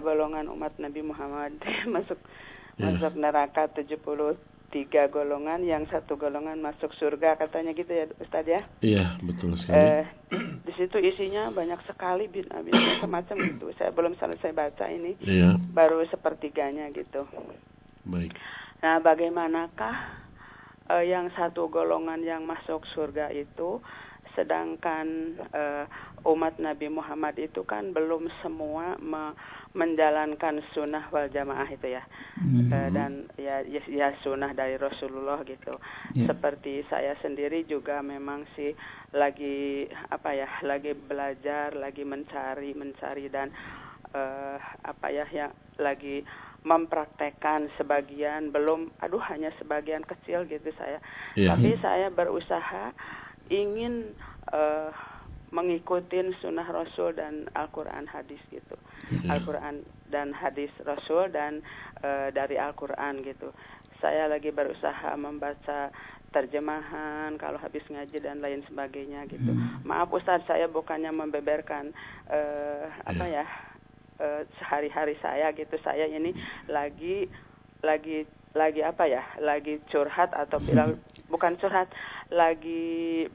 golongan umat Nabi Muhammad masuk ya. masuk neraka 73 golongan yang satu golongan masuk surga katanya gitu ya Ustaz ya iya betul sekali eh, di situ isinya banyak sekali bin bin semacam itu saya belum selesai baca ini iya. baru sepertiganya gitu baik nah bagaimanakah uh, yang satu golongan yang masuk surga itu sedangkan uh, umat Nabi Muhammad itu kan belum semua me menjalankan sunnah wal jamaah itu ya mm-hmm. uh, dan ya, ya ya sunnah dari Rasulullah gitu yeah. seperti saya sendiri juga memang sih lagi apa ya lagi belajar lagi mencari mencari dan uh, apa ya yang lagi mempraktekkan sebagian belum aduh hanya sebagian kecil gitu saya yeah. tapi saya berusaha ingin uh, mengikuti sunnah Rasul dan Al-Quran hadis gitu yeah. Al-Quran dan hadis Rasul dan uh, dari Al-Quran gitu saya lagi berusaha membaca terjemahan kalau habis ngaji dan lain sebagainya gitu. Hmm. Maaf Ustadz saya bukannya membeberkan uh, apa ya uh, sehari-hari saya gitu. Saya ini lagi lagi lagi apa ya? Lagi curhat atau bilang bukan curhat, lagi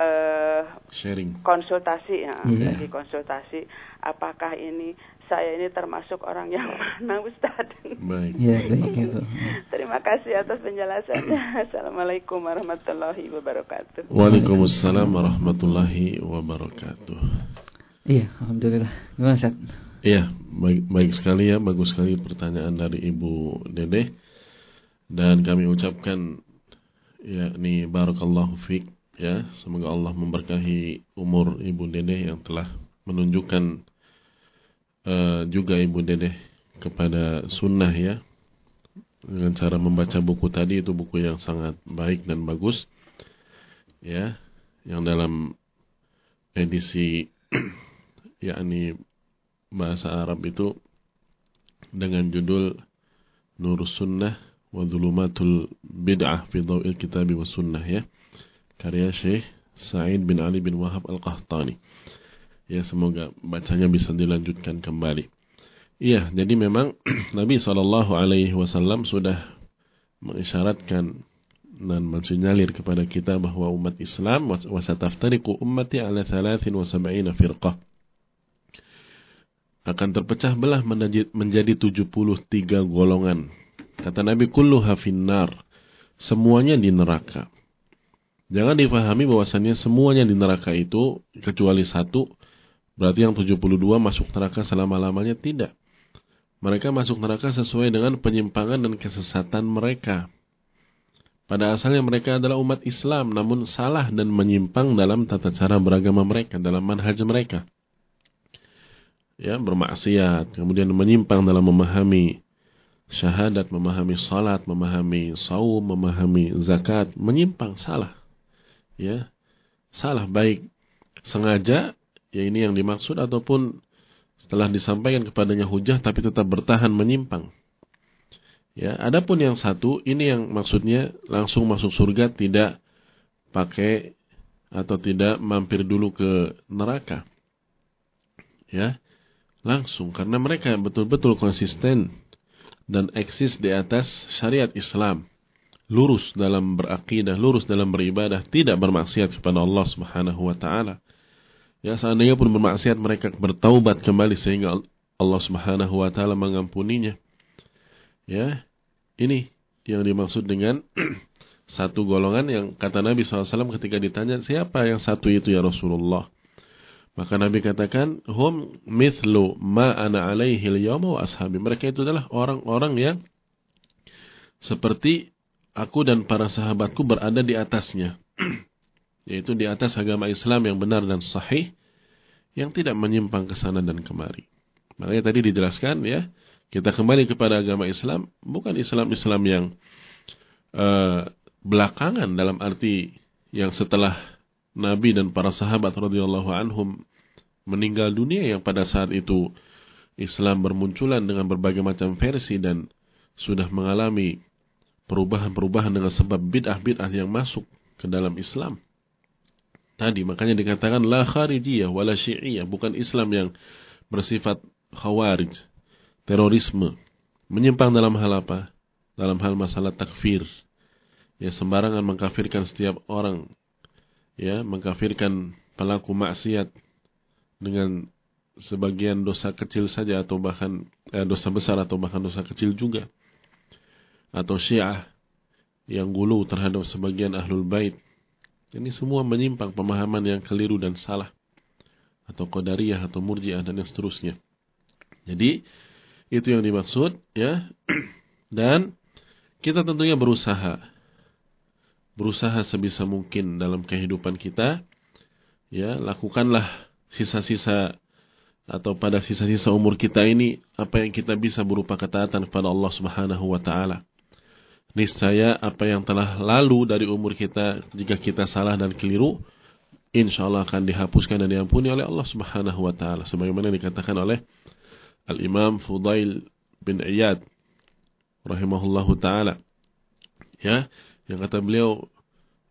uh, sharing konsultasi ya, yeah. lagi konsultasi apakah ini saya ini termasuk orang yang mana Ustaz. Baik. Ya, baik itu. Terima kasih atas penjelasannya. Assalamualaikum warahmatullahi wabarakatuh. Waalaikumsalam warahmatullahi wabarakatuh. Iya, alhamdulillah. Gimana, Ustaz? Iya, baik baik sekali ya, bagus sekali pertanyaan dari Ibu Dede. Dan kami ucapkan ya ini barakallahu fiq ya, semoga Allah memberkahi umur Ibu Dede yang telah menunjukkan uh, juga Ibu Dede kepada sunnah ya dengan cara membaca buku tadi itu buku yang sangat baik dan bagus ya yang dalam edisi yakni bahasa Arab itu dengan judul Nur Sunnah wa Dhulumatul Bid'ah fi Dhawil Kitab wa Sunnah ya. Karya Syekh Sa'id bin Ali bin Wahab Al-Qahtani. Ya semoga bacanya bisa dilanjutkan kembali. Iya, jadi memang Nabi Shallallahu Alaihi Wasallam sudah mengisyaratkan dan mensinyalir kepada kita bahwa umat Islam wasataftariqu ummati ala thalathin wa sab'ina firqah akan terpecah belah menjadi 73 golongan. Kata Nabi kulluha finnar. Semuanya di neraka. Jangan difahami bahwasannya semuanya di neraka itu kecuali satu Berarti yang 72 masuk neraka selama-lamanya tidak. Mereka masuk neraka sesuai dengan penyimpangan dan kesesatan mereka. Pada asalnya mereka adalah umat Islam, namun salah dan menyimpang dalam tata cara beragama mereka, dalam manhaj mereka. Ya, bermaksiat, kemudian menyimpang dalam memahami syahadat, memahami salat, memahami saum, memahami zakat, menyimpang, salah. Ya, salah baik sengaja ya ini yang dimaksud ataupun setelah disampaikan kepadanya hujah tapi tetap bertahan menyimpang. Ya, adapun yang satu ini yang maksudnya langsung masuk surga tidak pakai atau tidak mampir dulu ke neraka. Ya. Langsung karena mereka betul-betul konsisten dan eksis di atas syariat Islam. Lurus dalam berakidah, lurus dalam beribadah, tidak bermaksiat kepada Allah Subhanahu wa taala. Ya seandainya pun bermaksiat mereka bertaubat kembali sehingga Allah Subhanahu wa taala mengampuninya. Ya. Ini yang dimaksud dengan satu golongan yang kata Nabi SAW ketika ditanya siapa yang satu itu ya Rasulullah. Maka Nabi katakan, hum mithlu ma ana alaihi wa ashabi. Mereka itu adalah orang-orang yang seperti aku dan para sahabatku berada di atasnya. yaitu di atas agama Islam yang benar dan sahih yang tidak menyimpang ke sana dan kemari. Makanya tadi dijelaskan ya, kita kembali kepada agama Islam, bukan Islam-Islam yang uh, belakangan dalam arti yang setelah Nabi dan para sahabat radhiyallahu anhum meninggal dunia yang pada saat itu Islam bermunculan dengan berbagai macam versi dan sudah mengalami perubahan-perubahan dengan sebab bid'ah-bid'ah yang masuk ke dalam Islam tadi. Makanya dikatakan la kharijiyah wala syi'iyah. Bukan Islam yang bersifat khawarij. Terorisme. Menyimpang dalam hal apa? Dalam hal masalah takfir. Ya sembarangan mengkafirkan setiap orang. Ya, mengkafirkan pelaku maksiat dengan sebagian dosa kecil saja atau bahkan eh, dosa besar atau bahkan dosa kecil juga. Atau Syiah yang gulu terhadap sebagian ahlul bait ini semua menyimpang pemahaman yang keliru dan salah. Atau Qadariyah atau Murji'ah dan yang seterusnya. Jadi, itu yang dimaksud ya. Dan kita tentunya berusaha berusaha sebisa mungkin dalam kehidupan kita ya lakukanlah sisa-sisa atau pada sisa-sisa umur kita ini apa yang kita bisa berupa ketaatan kepada Allah Subhanahu wa taala. Niscaya apa yang telah lalu dari umur kita jika kita salah dan keliru insya Allah akan dihapuskan dan diampuni oleh Allah Subhanahu wa taala. Sebagaimana dikatakan oleh Al Imam Fudail bin Iyad rahimahullahu taala. Ya Yang kata beliau,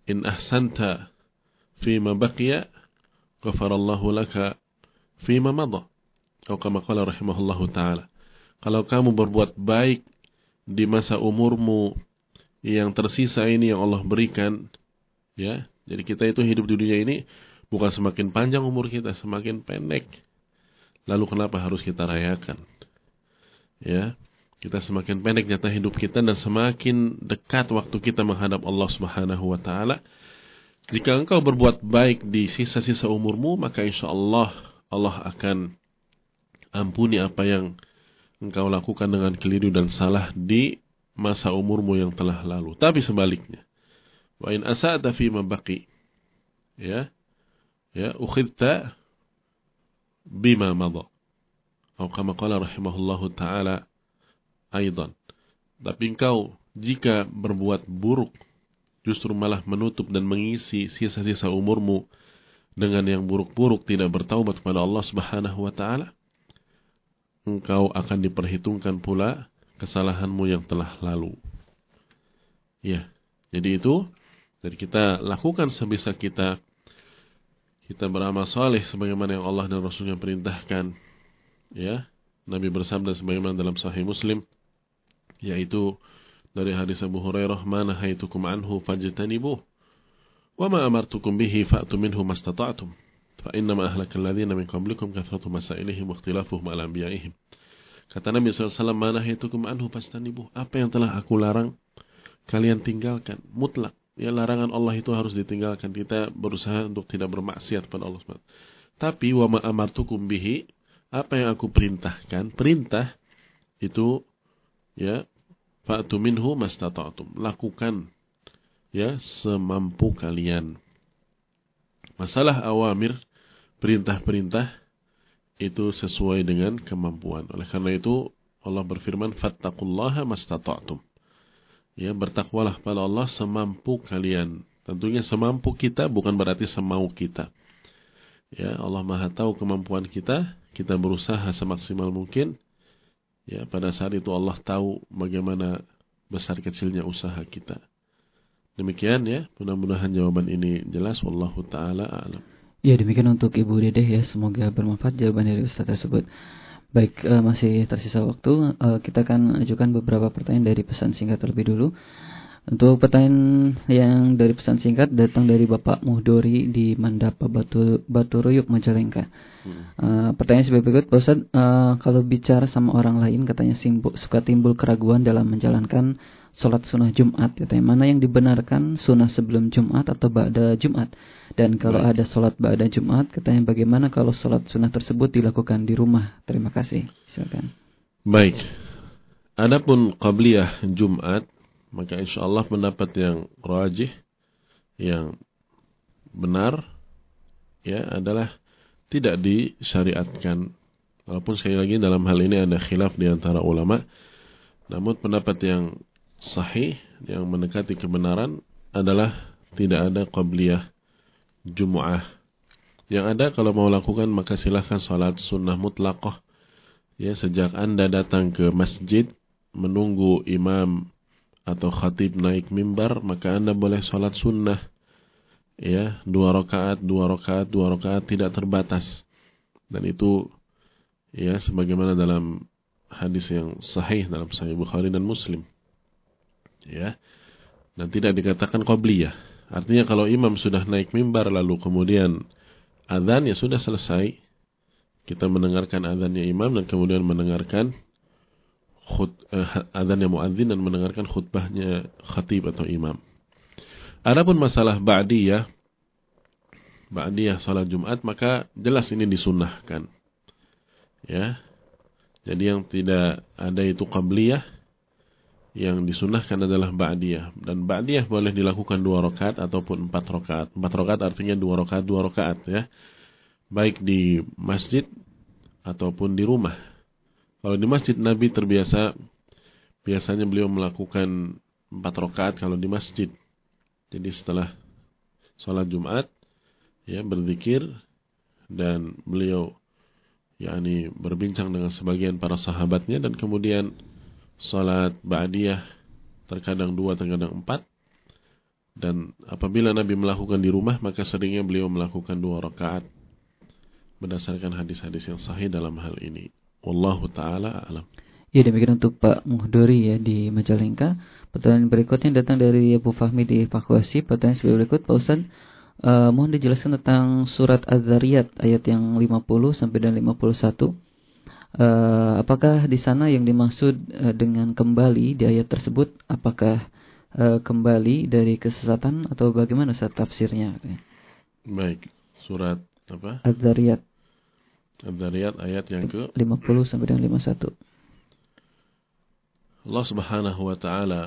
In ahsanta fima baqiya, ghafarallahu laka fima madha. Atau kama qala rahimahullahu ta'ala. Kalau kamu berbuat baik di masa umurmu yang tersisa ini yang Allah berikan, ya. Jadi kita itu hidup di dunia ini bukan semakin panjang umur kita, semakin pendek. Lalu kenapa harus kita rayakan? Ya, kita semakin pendek nyata hidup kita dan semakin dekat waktu kita menghadap Allah Subhanahu wa taala. Jika engkau berbuat baik di sisa-sisa umurmu, maka insya Allah Allah akan ampuni apa yang engkau lakukan dengan keliru dan salah di masa umurmu yang telah lalu. Tapi sebaliknya, wa in asa'ta fi mabaqi, ya, ya, ukhidta bima madha. Atau kama qala rahimahullahu taala aidan. Tapi engkau jika berbuat buruk justru malah menutup dan mengisi sisa-sisa umurmu dengan yang buruk-buruk tidak bertaubat kepada Allah Subhanahu wa taala engkau akan diperhitungkan pula kesalahanmu yang telah lalu. Ya, jadi itu jadi kita lakukan sebisa kita kita beramal soleh sebagaimana yang Allah dan Rasulnya perintahkan. Ya, Nabi bersabda sebagaimana dalam Sahih Muslim, yaitu dari hadis Abu Hurairah mana haitukum anhu fajtanibuh wa ma amartukum bihi fa'tu minhu mastata'tum fa inna ma ahlakal ladzina min qablikum kathratu masailihim wa ikhtilafuhum ala anbiya'ihim. Kata Nabi SAW mana haitukum anhu fajtanibuh. Apa yang telah aku larang kalian tinggalkan. Mutlak. Ya larangan Allah itu harus ditinggalkan. Kita berusaha untuk tidak bermaksiat pada Allah SWT tapi wa ma amartukum bihi apa yang aku perintahkan? Perintah itu ya fa'tu minhu mastata'tum. Lakukan ya semampu kalian. Masalah awamir perintah-perintah itu sesuai dengan kemampuan. Oleh karena itu Allah berfirman fattaqullaha mastata'tum. Ya bertakwalah pada Allah semampu kalian. Tentunya semampu kita bukan berarti semau kita. Ya Allah Maha tahu kemampuan kita. Kita berusaha semaksimal mungkin Ya, pada saat itu Allah tahu bagaimana besar kecilnya usaha kita. Demikian ya, mudah-mudahan jawaban ini jelas wallahu taala alam. Ya, demikian untuk Ibu Dedeh ya, semoga bermanfaat jawaban dari Ustaz tersebut. Baik, uh, masih tersisa waktu, uh, kita akan ajukan beberapa pertanyaan dari pesan singkat terlebih dulu. Untuk pertanyaan yang dari pesan singkat datang dari Bapak Muhdori di Mandapa Batu Baturuyuk Majalengka. Hmm. Uh, pertanyaan sebagai berikut, Pak uh, kalau bicara sama orang lain katanya simpu, suka timbul keraguan dalam menjalankan sholat sunnah Jumat. Katanya mana yang dibenarkan sunnah sebelum Jumat atau ba'da Jumat? Dan kalau Baik. ada sholat ba'da Jumat, katanya bagaimana kalau sholat sunnah tersebut dilakukan di rumah? Terima kasih. Silakan. Baik. Adapun qabliyah Jumat maka insya Allah pendapat yang rajih yang benar ya adalah tidak disyariatkan. Walaupun sekali lagi dalam hal ini ada khilaf di antara ulama namun pendapat yang sahih yang mendekati kebenaran adalah tidak ada qabliyah Jum'ah yang ada kalau mau lakukan maka silahkan sholat sunnah mutlaqah. Ya sejak anda datang ke masjid menunggu imam atau khatib naik mimbar maka anda boleh sholat sunnah. Ya dua rakaat dua rakaat dua rakaat tidak terbatas. Dan itu ya sebagaimana dalam hadis yang sahih dalam Sahih Bukhari dan Muslim. Ya dan tidak dikatakan qabliyah artinya kalau imam sudah naik mimbar lalu kemudian adzan ya sudah selesai. Kita mendengarkan adzannya imam dan kemudian mendengarkan khut, uh, adhannya muadzin dan mendengarkan khutbahnya khatib atau imam. Adapun masalah ba'diyah, ba'diyah salat Jumat maka jelas ini disunnahkan. Ya. Jadi yang tidak ada itu qabliyah yang disunahkan adalah ba'diyah dan ba'diyah boleh dilakukan dua rakaat ataupun empat rakaat. Empat rakaat artinya dua rakaat dua rakaat ya. Baik di masjid ataupun di rumah. Kalau di masjid Nabi terbiasa biasanya beliau melakukan empat rakaat kalau di masjid. Jadi setelah sholat Jumat ya berzikir dan beliau yakni berbincang dengan sebagian para sahabatnya dan kemudian sholat ba'diyah terkadang dua terkadang empat Dan apabila Nabi melakukan di rumah, maka seringnya beliau melakukan dua rakaat berdasarkan hadis-hadis yang sahih dalam hal ini. Wallahu taala alam. Ya demikian untuk Pak Muhdori ya di Majalengka. Pertanyaan berikutnya datang dari Abu Fahmi di Evakuasi. Pertanyaan sebagai berikut, Pak Ustaz, uh, mohon dijelaskan tentang surat Az-Zariyat ayat yang 50 sampai dan 51. Uh, apakah di sana yang dimaksud uh, dengan kembali di ayat tersebut apakah uh, kembali dari kesesatan atau bagaimana saat tafsirnya? Baik, surat apa? Az-Zariyat. Az-Zariyat ayat yang ke 50 sampai dengan 51. Allah Subhanahu wa taala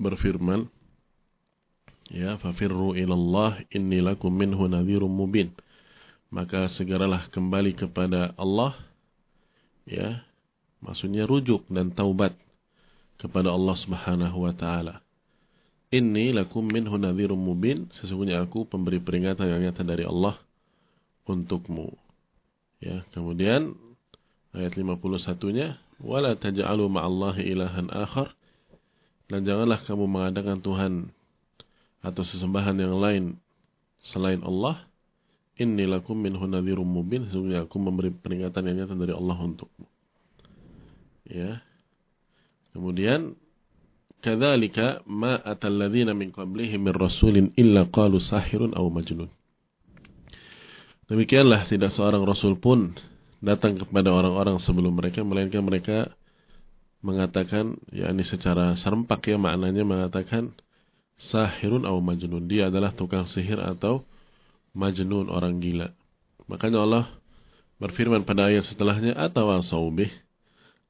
berfirman ya fafirru ilallah inni lakum minhu nadhirum mubin. Maka segeralah kembali kepada Allah ya maksudnya rujuk dan taubat kepada Allah Subhanahu wa taala. Inni lakum minhu nadhirum mubin sesungguhnya aku pemberi peringatan yang nyata dari Allah untukmu ya kemudian ayat 51-nya wala taj'alu ma'allahi ilahan akhar. Dan janganlah kamu mengadakan Tuhan atau sesembahan yang lain selain Allah. Inni lakum minhu nadhirum mubin. Sesungguhnya aku memberi peringatan yang nyata dari Allah untukmu. Ya. Kemudian kadzalika ma atal ladzina min qablihim min rasulin illa qalu sahirun aw majnun demikianlah tidak seorang rasul pun datang kepada orang-orang sebelum mereka melainkan mereka mengatakan yakni secara serempak ya maknanya mengatakan sahirun atau majnun. Dia adalah tukang sihir atau majnun orang gila. Makanya Allah berfirman pada ayat setelahnya atau saubih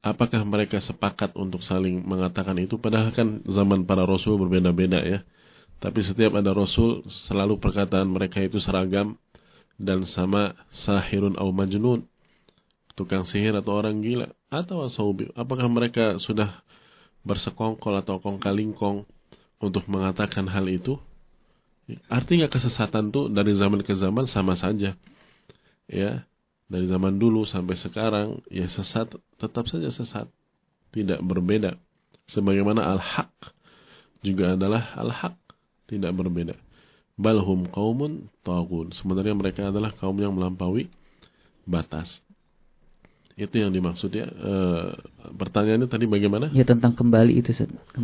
apakah mereka sepakat untuk saling mengatakan itu? Padahal kan zaman para rasul berbeda-beda ya. Tapi setiap ada rasul selalu perkataan mereka itu seragam dan sama sahirun atau majnun. Tukang sihir atau orang gila. Atau asaubi. Apakah mereka sudah bersekongkol atau kongkalingkong untuk mengatakan hal itu? Artinya kesesatan tuh dari zaman ke zaman sama saja. Ya dari zaman dulu sampai sekarang ya sesat tetap saja sesat. Tidak berbeda. Sebagaimana al-haq juga adalah al-haq. Tidak berbeda balhum kaumun tagun sebenarnya mereka adalah kaum yang melampaui batas itu yang dimaksud ya. E, pertanyaannya tadi bagaimana? Ya tentang kembali itu,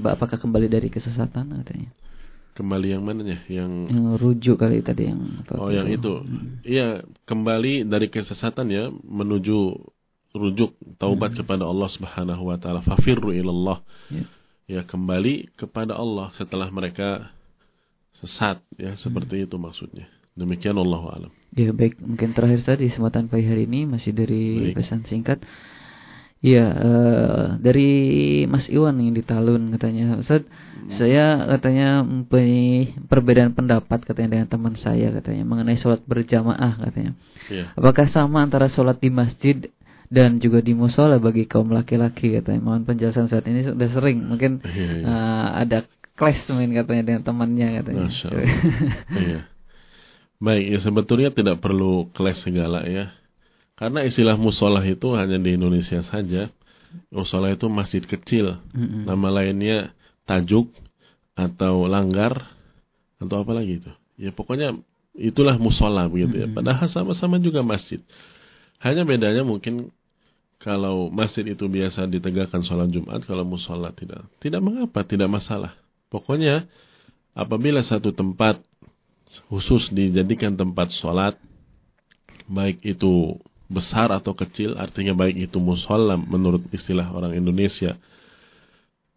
apakah kembali dari kesesatan katanya? Kembali yang mananya? Yang yang rujuk kali tadi yang apa? Oh, yang itu. Iya, hmm. kembali dari kesesatan ya menuju rujuk taubat hmm. kepada Allah Subhanahu wa taala. Fafirru ilallah. Ya. ya, kembali kepada Allah setelah mereka sesat ya, seperti hmm. itu maksudnya. Demikian Allah alam. Ya baik, mungkin terakhir tadi kesempatan pagi hari ini masih dari baik. pesan singkat. Ya, uh, dari Mas Iwan yang di Talun katanya, Ustaz, hmm. saya katanya mempunyai perbedaan pendapat katanya dengan teman saya katanya mengenai sholat berjamaah katanya. Ya. Apakah sama antara sholat di masjid dan juga di musola bagi kaum laki-laki katanya. Mohon penjelasan saat ini sudah sering mungkin ya, ya. Uh, ada clash mungkin katanya dengan temannya katanya. Masya Allah. iya. Baik, ya sebetulnya tidak perlu kelas segala ya. Karena istilah musola itu hanya di Indonesia saja. Musola itu masjid kecil. Mm-hmm. Nama lainnya tajuk atau langgar atau apa lagi itu. Ya pokoknya itulah musola begitu ya. Padahal sama-sama juga masjid. Hanya bedanya mungkin kalau masjid itu biasa ditegakkan sholat Jumat, kalau musola tidak. Tidak mengapa, tidak masalah. Pokoknya apabila satu tempat khusus dijadikan tempat sholat, baik itu besar atau kecil, artinya baik itu musola menurut istilah orang Indonesia,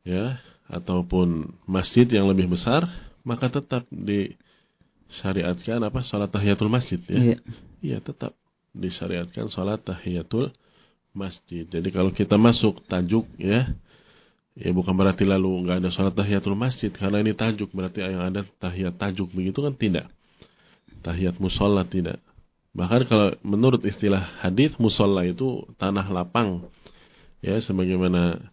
ya, ataupun masjid yang lebih besar, maka tetap disyariatkan apa? Sholat tahiyatul masjid, ya, iya, iya tetap disyariatkan sholat tahiyatul masjid. Jadi kalau kita masuk tajuk, ya, Ya bukan berarti lalu nggak ada sholat tahiyatul masjid karena ini tajuk berarti yang ada tahiyat tajuk begitu kan tidak. Tahiyat musola tidak. Bahkan kalau menurut istilah hadis musola itu tanah lapang. Ya sebagaimana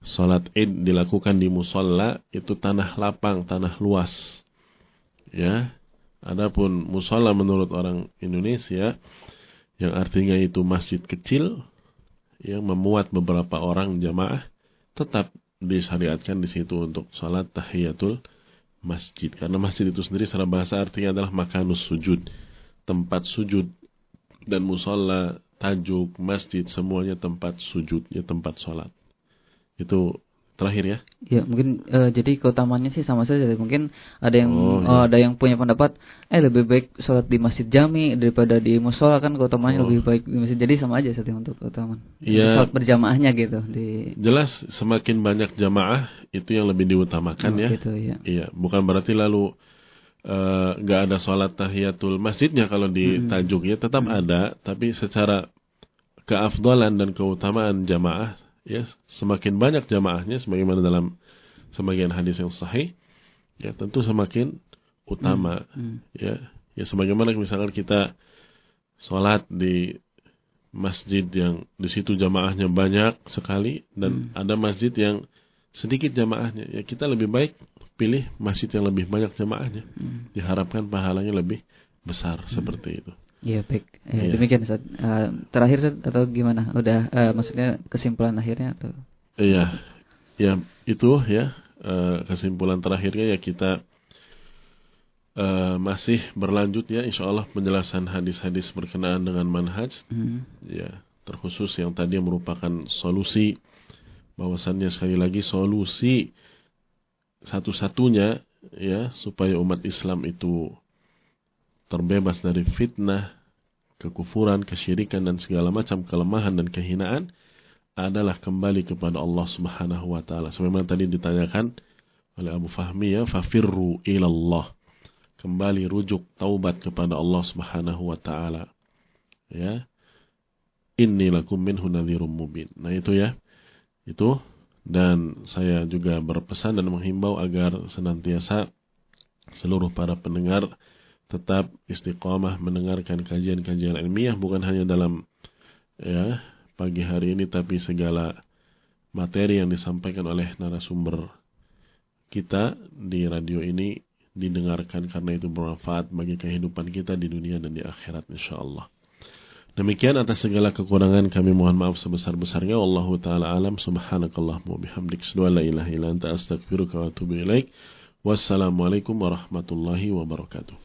sholat id dilakukan di musola itu tanah lapang, tanah luas. Ya. Adapun musola menurut orang Indonesia yang artinya itu masjid kecil yang memuat beberapa orang jamaah tetap disyariatkan di situ untuk sholat tahiyatul masjid. Karena masjid itu sendiri secara bahasa artinya adalah makanus sujud. Tempat sujud. Dan musola, tajuk, masjid, semuanya tempat sujud, ya tempat sholat. Itu terakhir ya. Ya mungkin uh, jadi keutamaannya sih sama saja. Mungkin ada yang Oh, uh, ada yang punya pendapat, eh lebih baik sholat di masjid jami daripada di musola kan keutamaannya Oh. lebih baik di masjid. Jadi sama aja satu untuk keutamaan. Iya. Sholat berjamaahnya gitu di. Jelas semakin banyak jamaah itu yang lebih diutamakan oh, ya. Gitu ya. Iya, bukan berarti lalu eh, nggak ada sholat tahiyatul masjidnya kalau di Mm-mm. tajuk ya tetap ada, tapi secara keafdalan dan keutamaan jamaah ya semakin banyak jamaahnya sebagaimana dalam sebagian hadis yang sahih ya tentu semakin utama Hmm. ya. Ya sebagaimana misalkan kita sholat di masjid yang di situ jamaahnya banyak sekali dan ada masjid yang sedikit jamaahnya ya kita lebih baik pilih masjid yang lebih banyak jamaahnya. Hmm. diharapkan pahalanya lebih besar seperti itu Iya baik. Ya, Iya. Demikian Ustaz. Eh, terakhir Ustaz, atau gimana? Udah eh, maksudnya kesimpulan akhirnya atau? iya ya itu ya eh, kesimpulan terakhirnya ya kita eh, masih berlanjut ya insya Allah penjelasan hadis-hadis berkenaan dengan manhaj Hmm. ya terkhusus yang tadi merupakan solusi bahwasannya sekali lagi solusi satu-satunya ya supaya umat Islam itu terbebas dari fitnah, kekufuran, kesyirikan dan segala macam kelemahan dan kehinaan adalah kembali kepada Allah Subhanahu wa taala. Sebagaimana tadi ditanyakan oleh Abu Fahmi ya, fafirru ilallah. Kembali rujuk taubat kepada Allah Subhanahu wa taala. Ya inni lakum minhu nadhirum mubin. Nah itu ya. Itu dan saya juga berpesan dan menghimbau agar senantiasa seluruh para pendengar tetap istiqomah mendengarkan kajian-kajian ilmiah bukan hanya dalam ya pagi hari ini tapi segala materi yang disampaikan oleh narasumber kita di radio ini didengarkan karena itu bermanfaat bagi kehidupan kita di dunia dan di akhirat insyaallah. Demikian atas segala kekurangan kami mohon maaf sebesar-besarnya. Wallahu taala alam subhanakallahumma bihamdik asyhadu la ilaha illa anta. Wassalamualaikum warahmatullahi wabarakatuh.